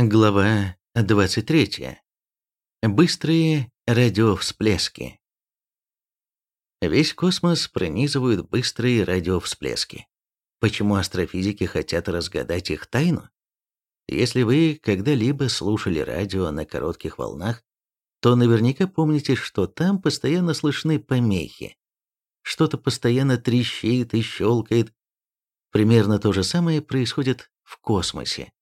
Глава 23. Быстрые радиовсплески. Весь космос пронизывают быстрые радиовсплески. Почему астрофизики хотят разгадать их тайну? Если вы когда-либо слушали радио на коротких волнах, то наверняка помните, что там постоянно слышны помехи. Что-то постоянно трещит и щелкает. Примерно то же самое происходит в космосе.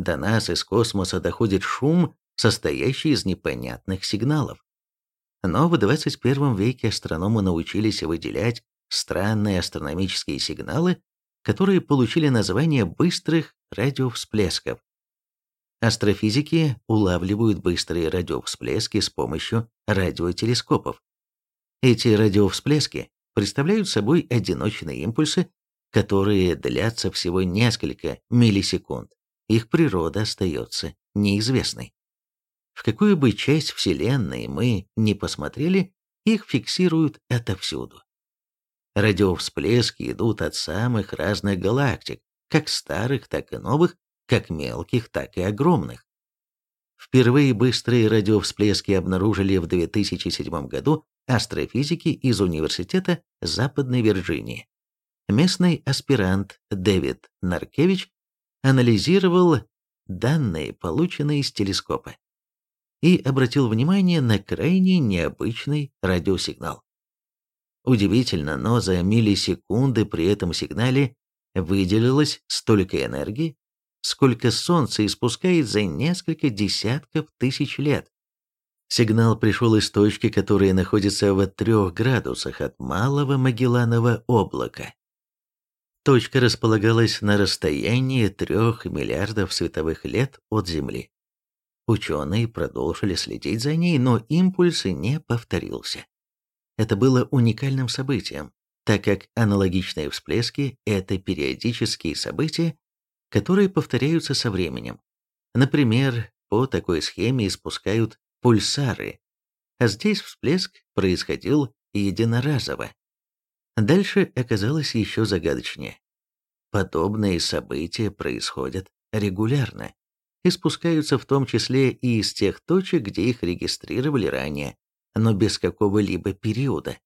До нас из космоса доходит шум, состоящий из непонятных сигналов. Но в 21 веке астрономы научились выделять странные астрономические сигналы, которые получили название быстрых радиовсплесков. Астрофизики улавливают быстрые радиовсплески с помощью радиотелескопов. Эти радиовсплески представляют собой одиночные импульсы, которые длятся всего несколько миллисекунд их природа остается неизвестной. В какую бы часть Вселенной мы ни посмотрели, их фиксируют отовсюду. Радиовсплески идут от самых разных галактик, как старых, так и новых, как мелких, так и огромных. Впервые быстрые радиовсплески обнаружили в 2007 году астрофизики из Университета Западной Вирджинии. Местный аспирант Дэвид Наркевич анализировал данные, полученные из телескопа, и обратил внимание на крайне необычный радиосигнал. Удивительно, но за миллисекунды при этом сигнале выделилось столько энергии, сколько Солнце испускает за несколько десятков тысяч лет. Сигнал пришел из точки, которая находится в трех градусах от Малого Магелланова облака. Точка располагалась на расстоянии трех миллиардов световых лет от Земли. Ученые продолжили следить за ней, но импульс не повторился. Это было уникальным событием, так как аналогичные всплески – это периодические события, которые повторяются со временем. Например, по такой схеме испускают пульсары, а здесь всплеск происходил единоразово. Дальше оказалось еще загадочнее. Подобные события происходят регулярно и спускаются в том числе и из тех точек, где их регистрировали ранее, но без какого-либо периода.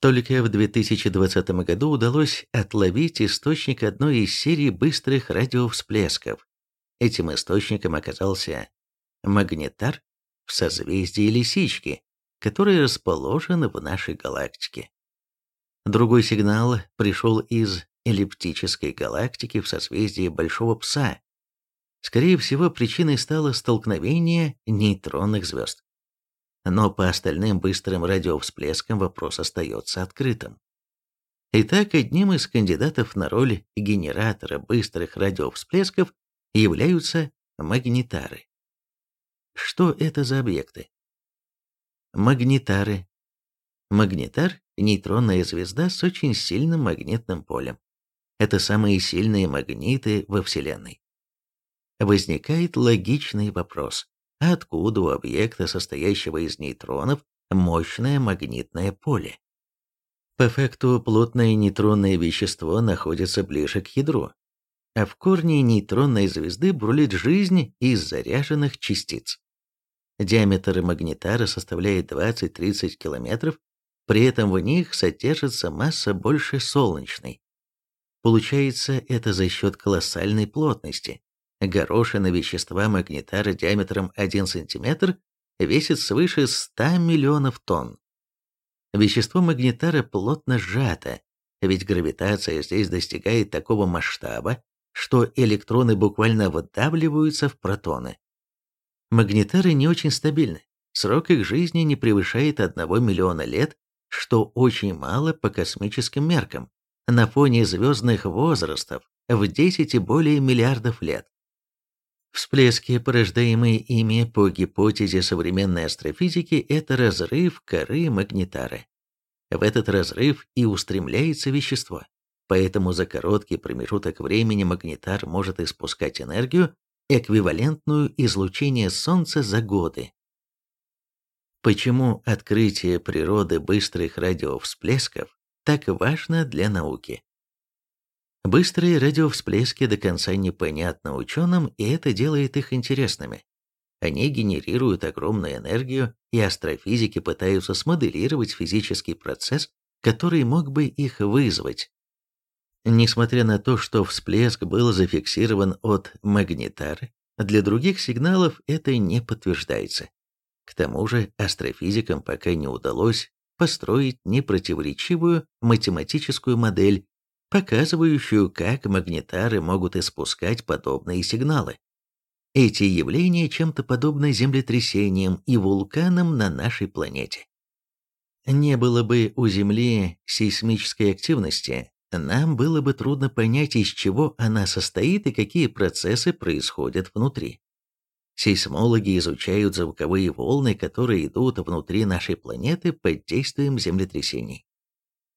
Только в 2020 году удалось отловить источник одной из серий быстрых радиовсплесков. Этим источником оказался магнитар в созвездии Лисички, который расположен в нашей галактике. Другой сигнал пришел из эллиптической галактики в созвездии Большого Пса. Скорее всего, причиной стало столкновение нейтронных звезд. Но по остальным быстрым радиовсплескам вопрос остается открытым. Итак, одним из кандидатов на роль генератора быстрых радиовсплесков являются магнитары. Что это за объекты? Магнитары. Магнитар – нейтронная звезда с очень сильным магнитным полем. Это самые сильные магниты во Вселенной. Возникает логичный вопрос. Откуда у объекта, состоящего из нейтронов, мощное магнитное поле? По факту плотное нейтронное вещество находится ближе к ядру, а в корне нейтронной звезды бурлит жизнь из заряженных частиц. Диаметр магнитара составляет 20-30 километров, при этом в них содержится масса больше солнечной. Получается это за счет колоссальной плотности. Горошина вещества магнитара диаметром 1 см весит свыше 100 миллионов тонн. Вещество магнитара плотно сжато, ведь гравитация здесь достигает такого масштаба, что электроны буквально выдавливаются в протоны. Магнитары не очень стабильны. Срок их жизни не превышает 1 миллиона лет, что очень мало по космическим меркам на фоне звездных возрастов в 10 и более миллиардов лет. Всплески, порождаемые ими по гипотезе современной астрофизики, это разрыв коры магнитары. В этот разрыв и устремляется вещество, поэтому за короткий промежуток времени магнитар может испускать энергию, эквивалентную излучению Солнца за годы. Почему открытие природы быстрых радиовсплесков так важно для науки. Быстрые радиовсплески до конца непонятны ученым, и это делает их интересными. Они генерируют огромную энергию, и астрофизики пытаются смоделировать физический процесс, который мог бы их вызвать. Несмотря на то, что всплеск был зафиксирован от магнитары, для других сигналов это не подтверждается. К тому же астрофизикам пока не удалось построить непротиворечивую математическую модель, показывающую, как магнитары могут испускать подобные сигналы. Эти явления чем-то подобны землетрясениям и вулканам на нашей планете. Не было бы у Земли сейсмической активности, нам было бы трудно понять, из чего она состоит и какие процессы происходят внутри. Сейсмологи изучают звуковые волны, которые идут внутри нашей планеты под действием землетрясений.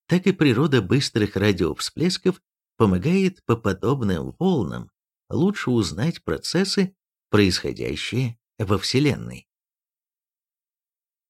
Так и природа быстрых радиовсплесков помогает по подобным волнам лучше узнать процессы, происходящие во Вселенной.